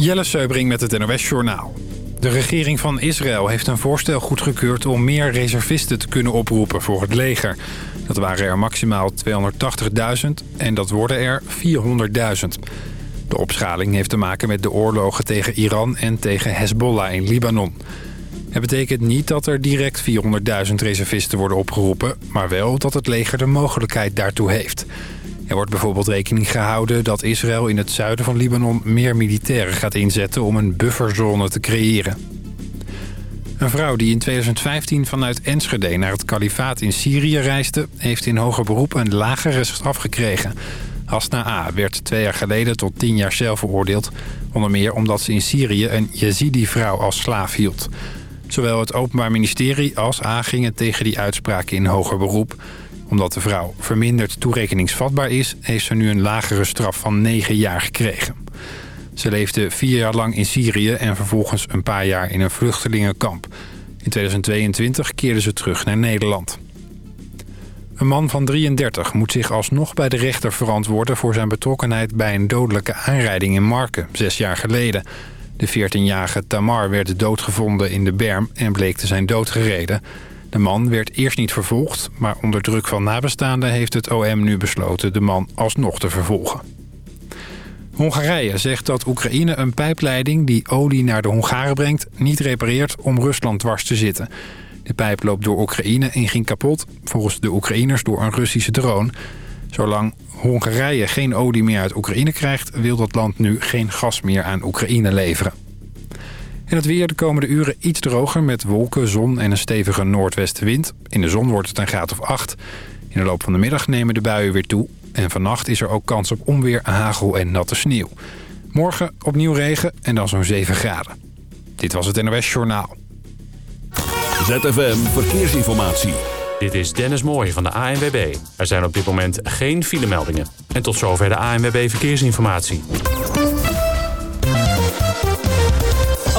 Jelle Seubring met het NOS Journaal. De regering van Israël heeft een voorstel goedgekeurd om meer reservisten te kunnen oproepen voor het leger. Dat waren er maximaal 280.000 en dat worden er 400.000. De opschaling heeft te maken met de oorlogen tegen Iran en tegen Hezbollah in Libanon. Het betekent niet dat er direct 400.000 reservisten worden opgeroepen... maar wel dat het leger de mogelijkheid daartoe heeft... Er wordt bijvoorbeeld rekening gehouden dat Israël in het zuiden van Libanon meer militairen gaat inzetten om een bufferzone te creëren. Een vrouw die in 2015 vanuit Enschede naar het kalifaat in Syrië reisde... heeft in hoger beroep een lagere straf gekregen. Hasna A. werd twee jaar geleden tot tien jaar cel veroordeeld. Onder meer omdat ze in Syrië een Yazidi-vrouw als slaaf hield. Zowel het Openbaar Ministerie als A gingen tegen die uitspraak in hoger beroep omdat de vrouw verminderd toerekeningsvatbaar is... heeft ze nu een lagere straf van 9 jaar gekregen. Ze leefde vier jaar lang in Syrië en vervolgens een paar jaar in een vluchtelingenkamp. In 2022 keerde ze terug naar Nederland. Een man van 33 moet zich alsnog bij de rechter verantwoorden... voor zijn betrokkenheid bij een dodelijke aanrijding in Marken, zes jaar geleden. De 14-jarige Tamar werd doodgevonden in de berm en bleek te zijn doodgereden... De man werd eerst niet vervolgd, maar onder druk van nabestaanden heeft het OM nu besloten de man alsnog te vervolgen. Hongarije zegt dat Oekraïne een pijpleiding die olie naar de Hongaren brengt... niet repareert om Rusland dwars te zitten. De pijp loopt door Oekraïne en ging kapot, volgens de Oekraïners door een Russische drone. Zolang Hongarije geen olie meer uit Oekraïne krijgt... wil dat land nu geen gas meer aan Oekraïne leveren. En het weer de komende uren iets droger met wolken, zon en een stevige noordwestenwind. In de zon wordt het een graad of 8. In de loop van de middag nemen de buien weer toe. En vannacht is er ook kans op onweer, hagel en natte sneeuw. Morgen opnieuw regen en dan zo'n 7 graden. Dit was het NOS Journaal. ZFM Verkeersinformatie. Dit is Dennis Mooij van de ANWB. Er zijn op dit moment geen filemeldingen. En tot zover de ANWB Verkeersinformatie.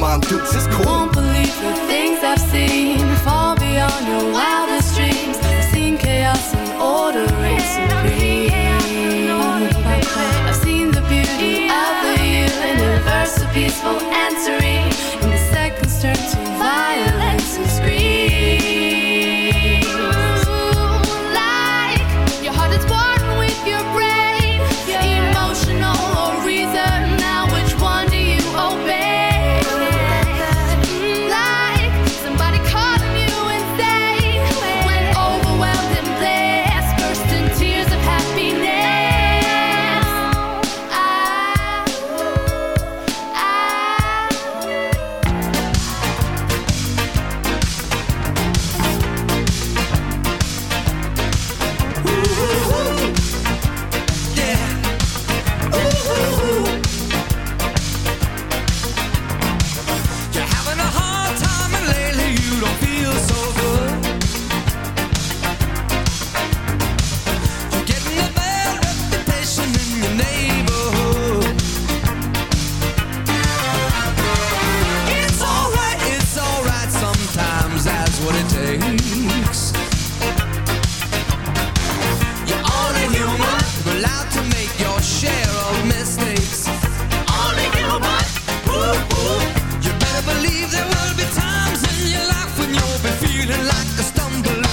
Mom dukes is cool. Won't believe the things I've seen far beyond your wildest dreams. I've seen chaos and order reign supreme. I've seen the beauty of the universe, so peaceful and feeling like a stumbling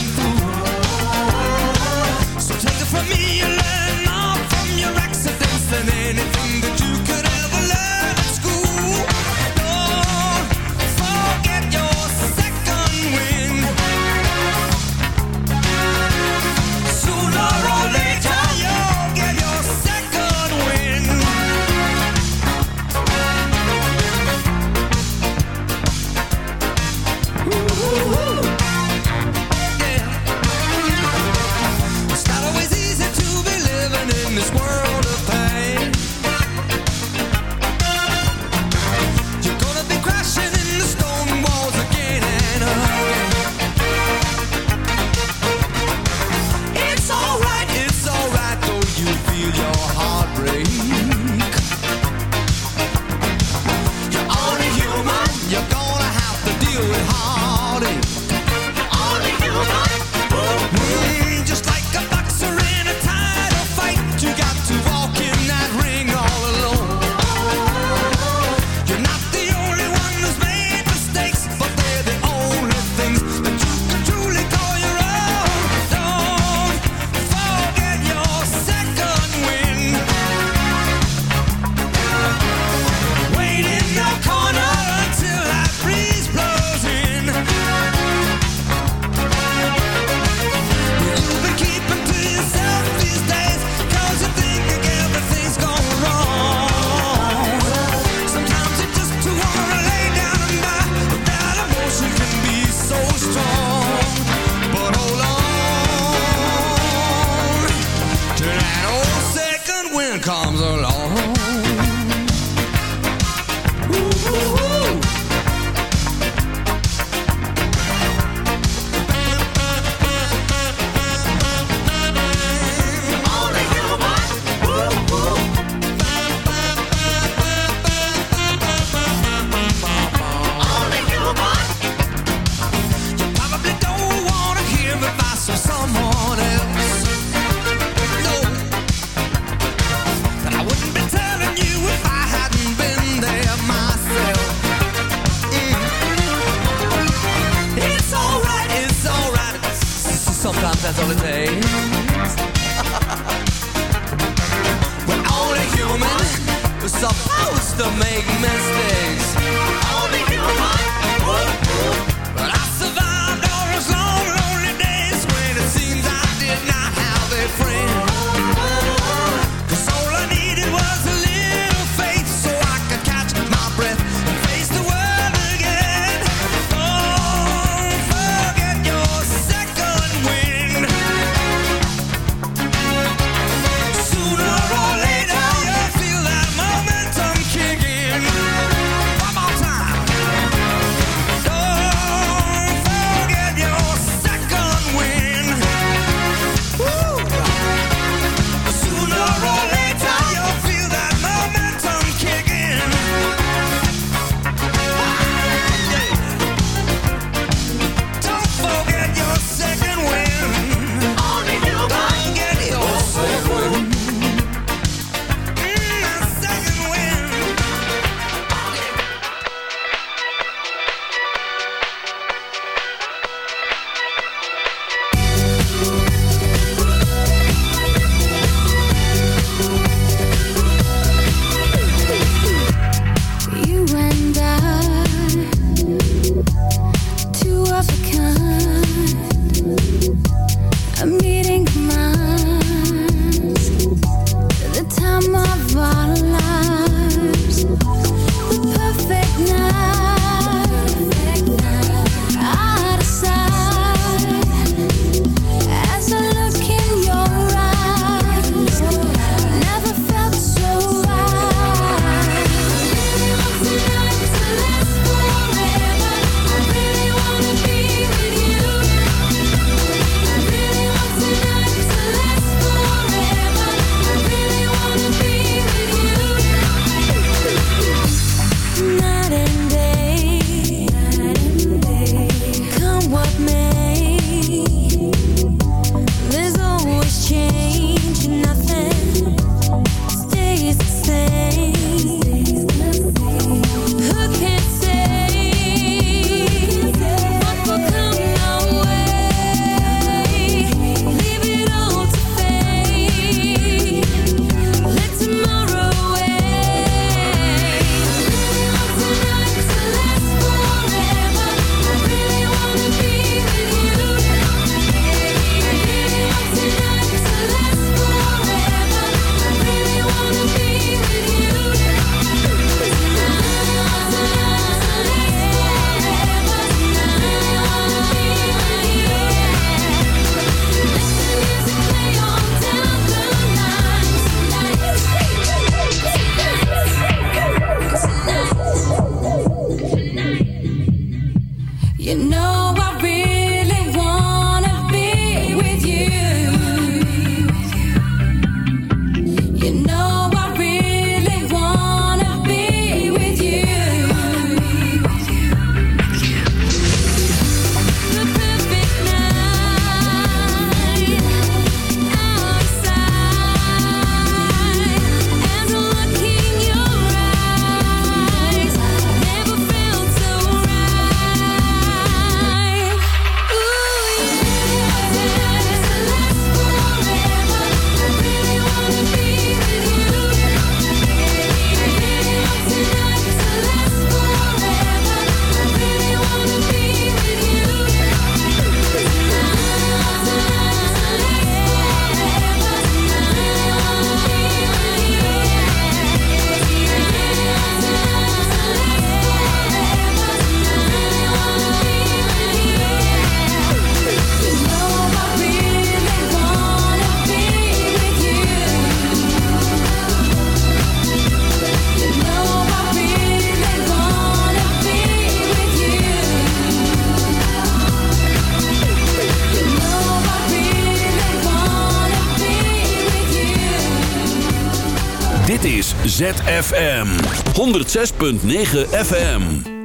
ZFM 106.9 FM.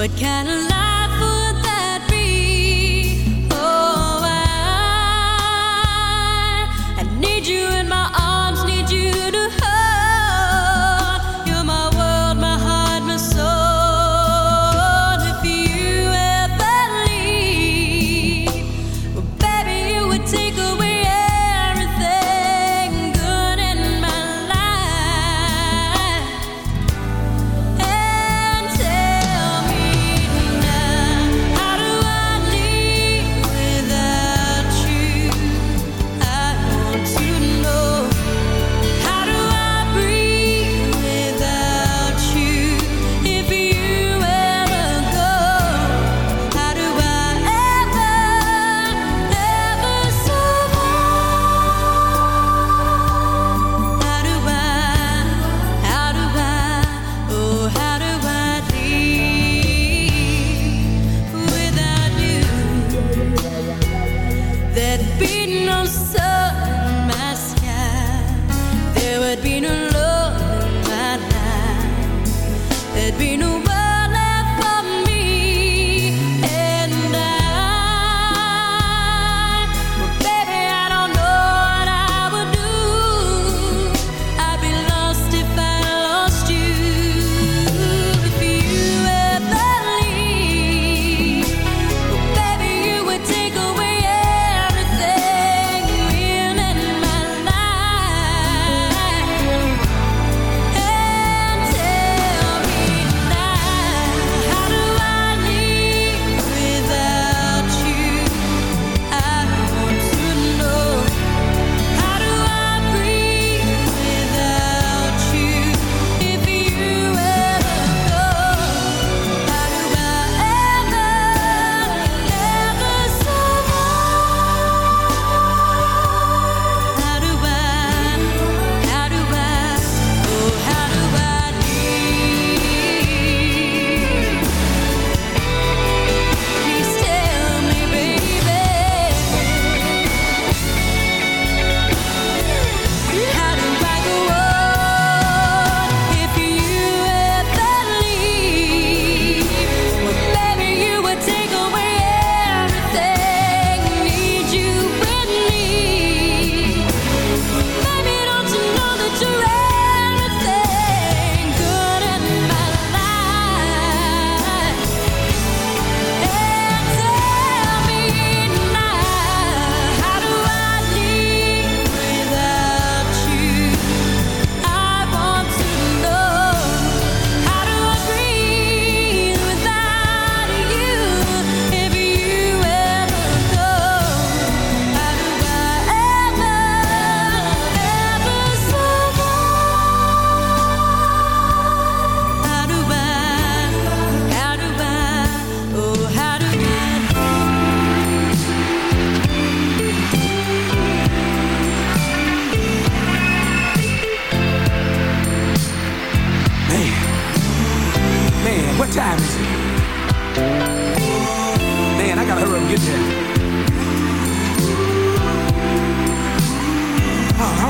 What kind of life?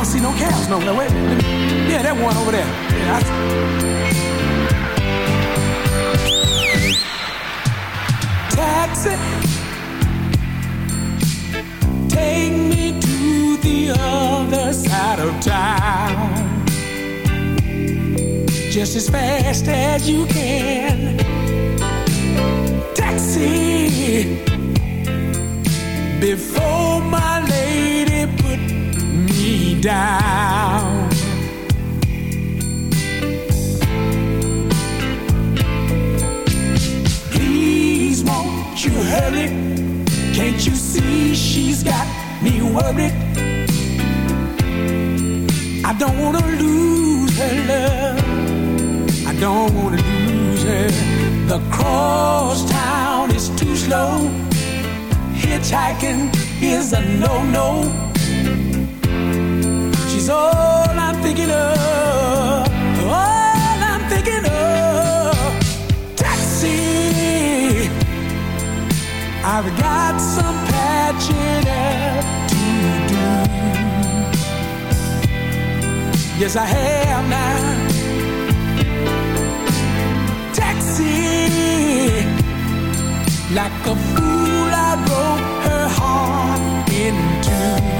don't see no cows. No, way. Yeah, that one over there. Yeah, I... Taxi. Take me to the other side of town. Just as fast as you can. Taxi. Before my down. Please, won't you hurry? Can't you see she's got me worried? I don't wanna lose her love. I don't wanna lose her. The cross town is too slow. Hitchhiking is a no-no all I'm thinking of. All I'm thinking of. Taxi. I've got some patching up to do. Yes, I have now. Taxi. Like a fool, I broke her heart in two.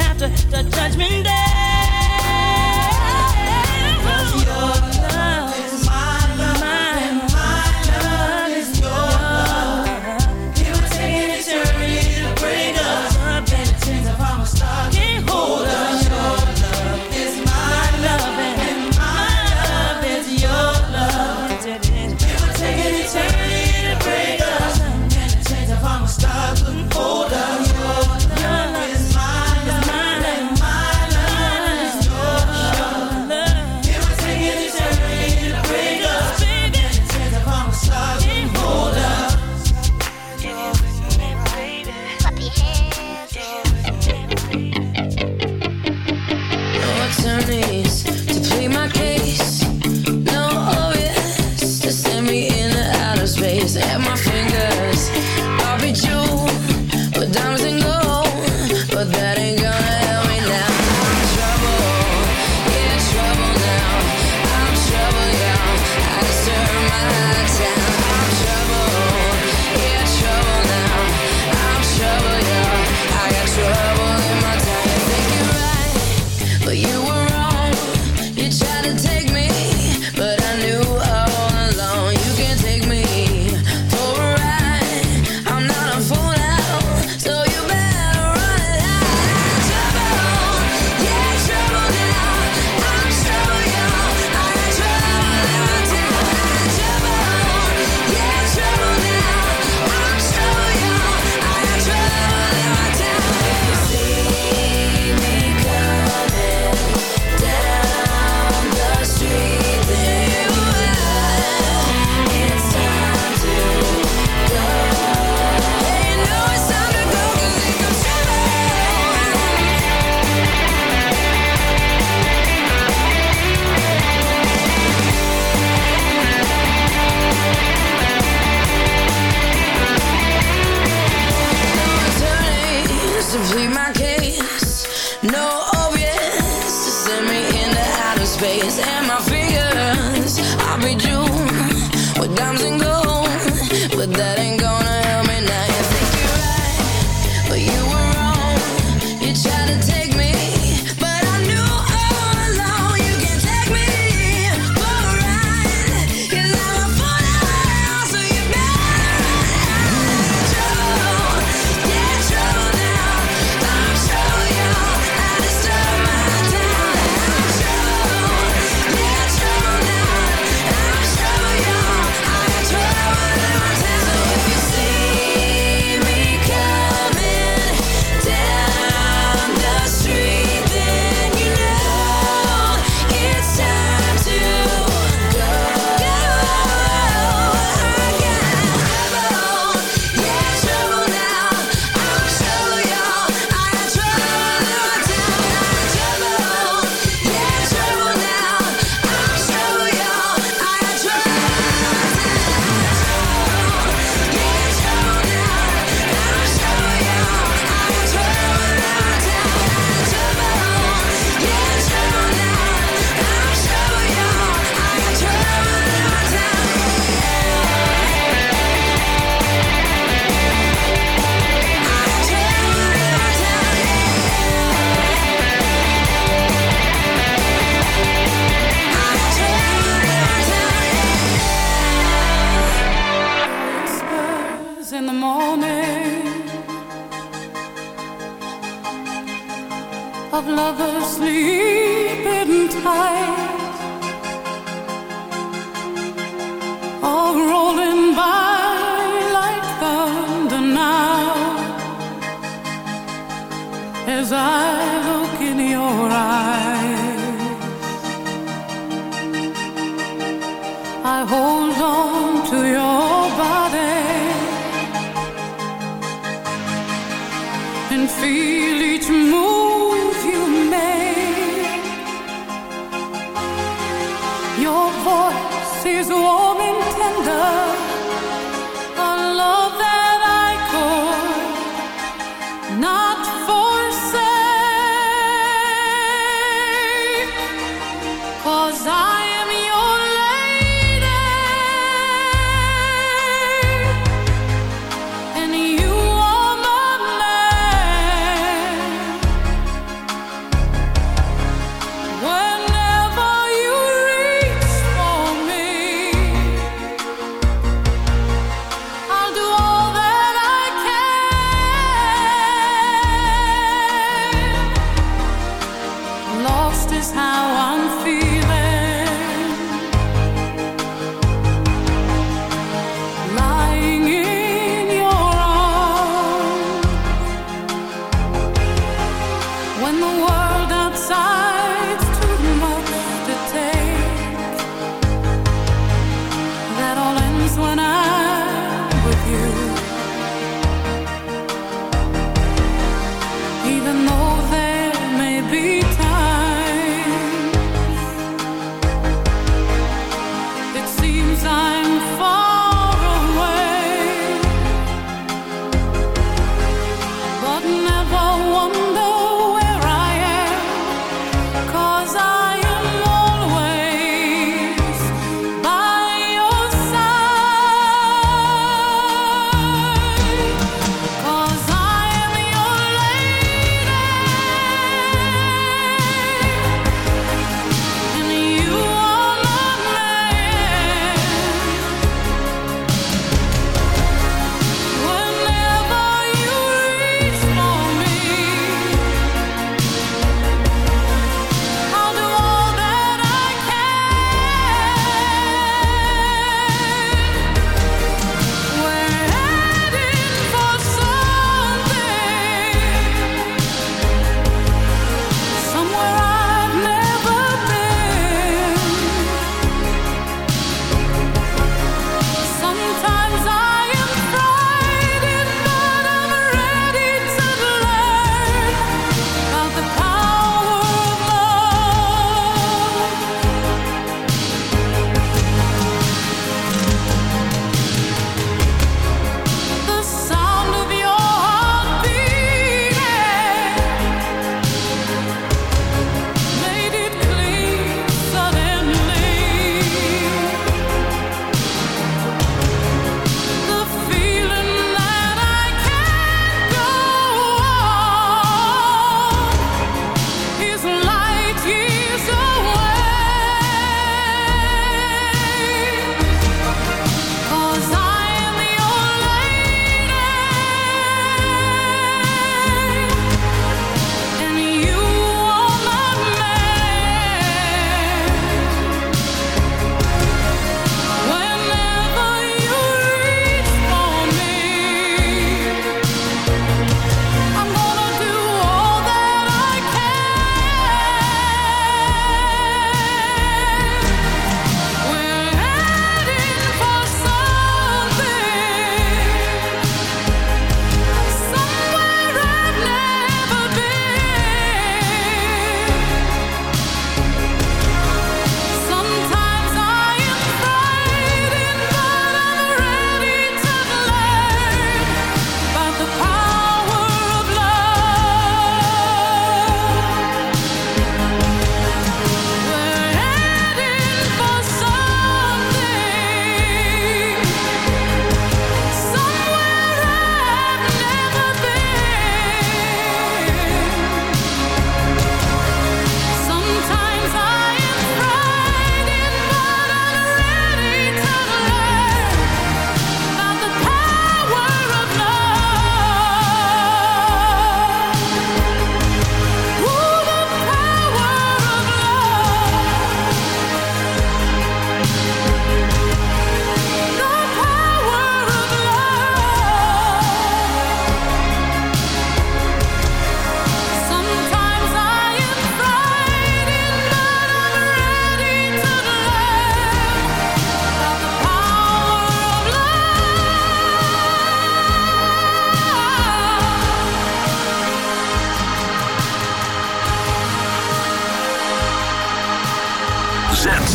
After the judgment day. When I'm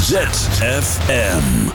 ZFM.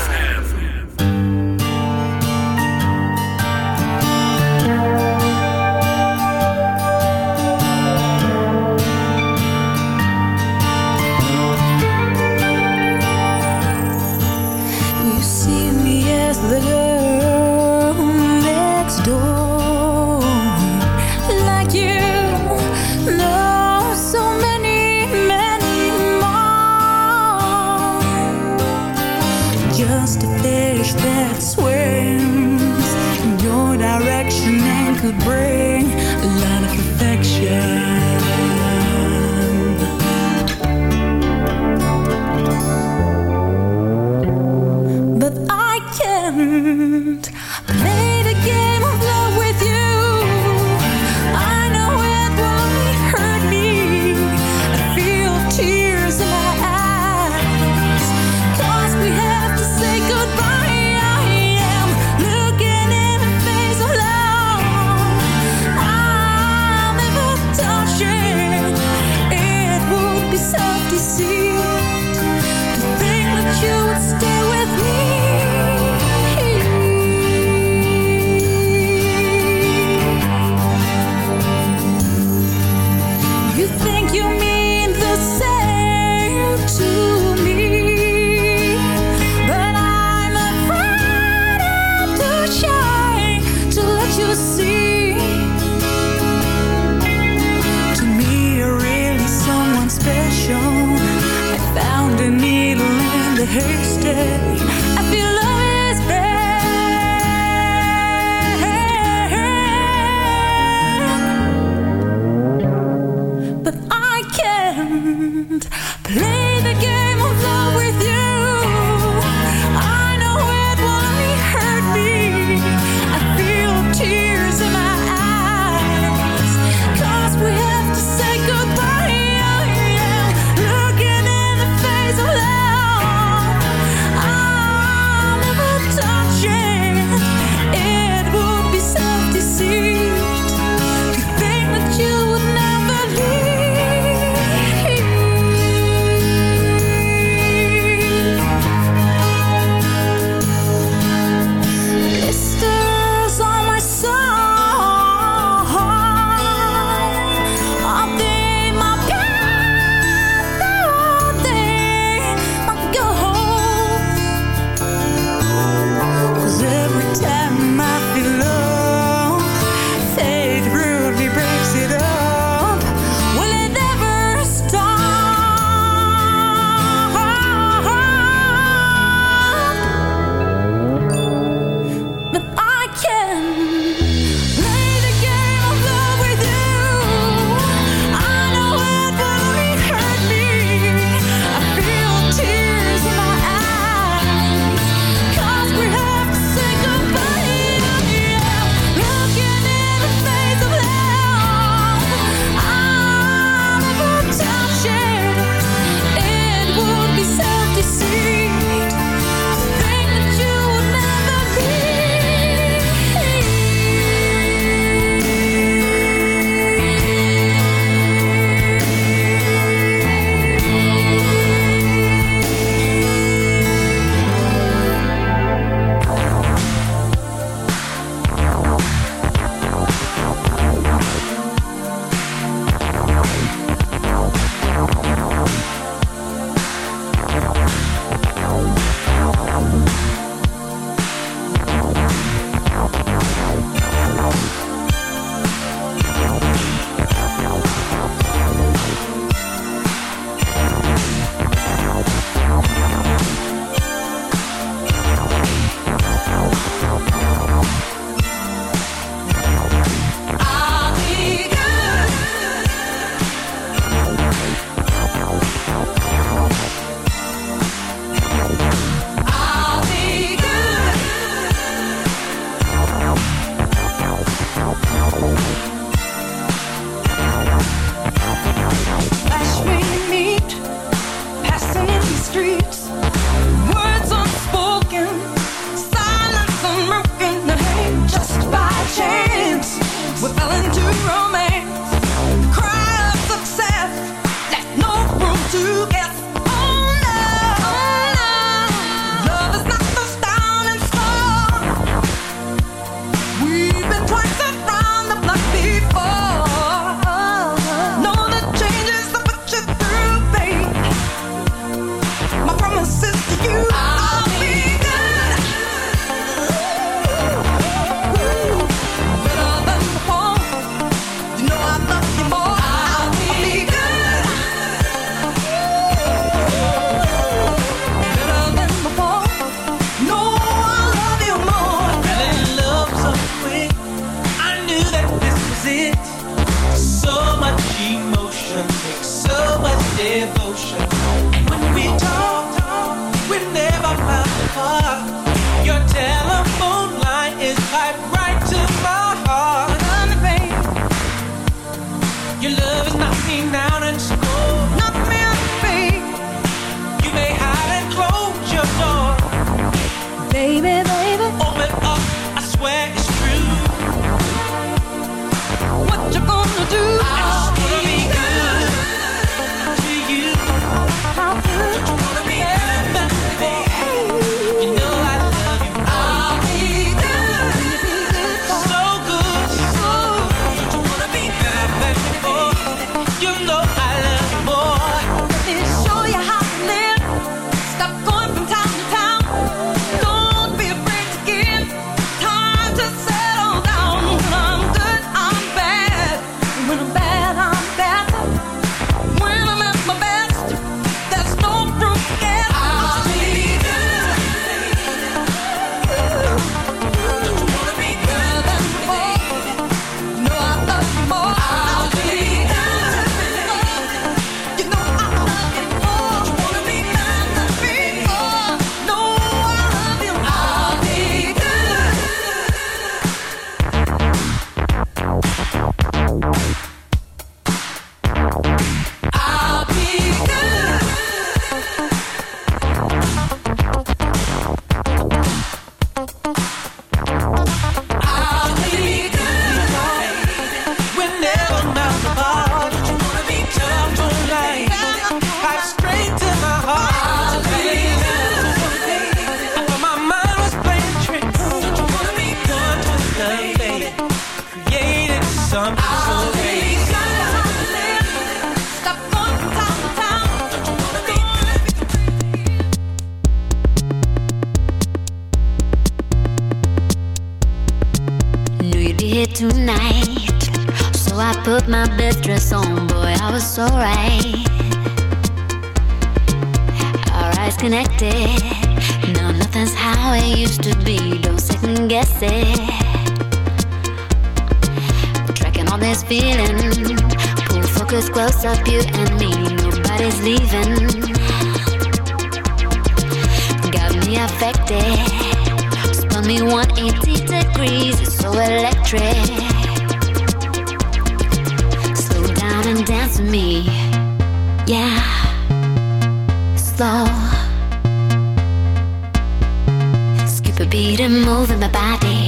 beat and moving my body.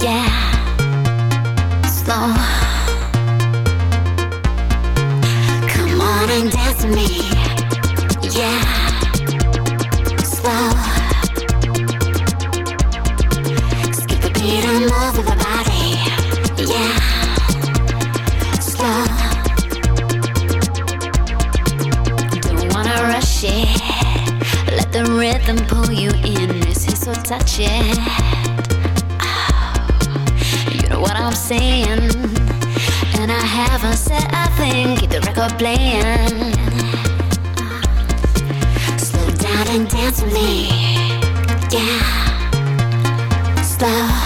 Yeah, slow. Come on and dance with me. Yeah, slow. Skip the beat and move so touchy. Oh, you know what I'm saying? And I haven't said a thing. Keep the record playing. Slow down and dance with me. Yeah. Slow.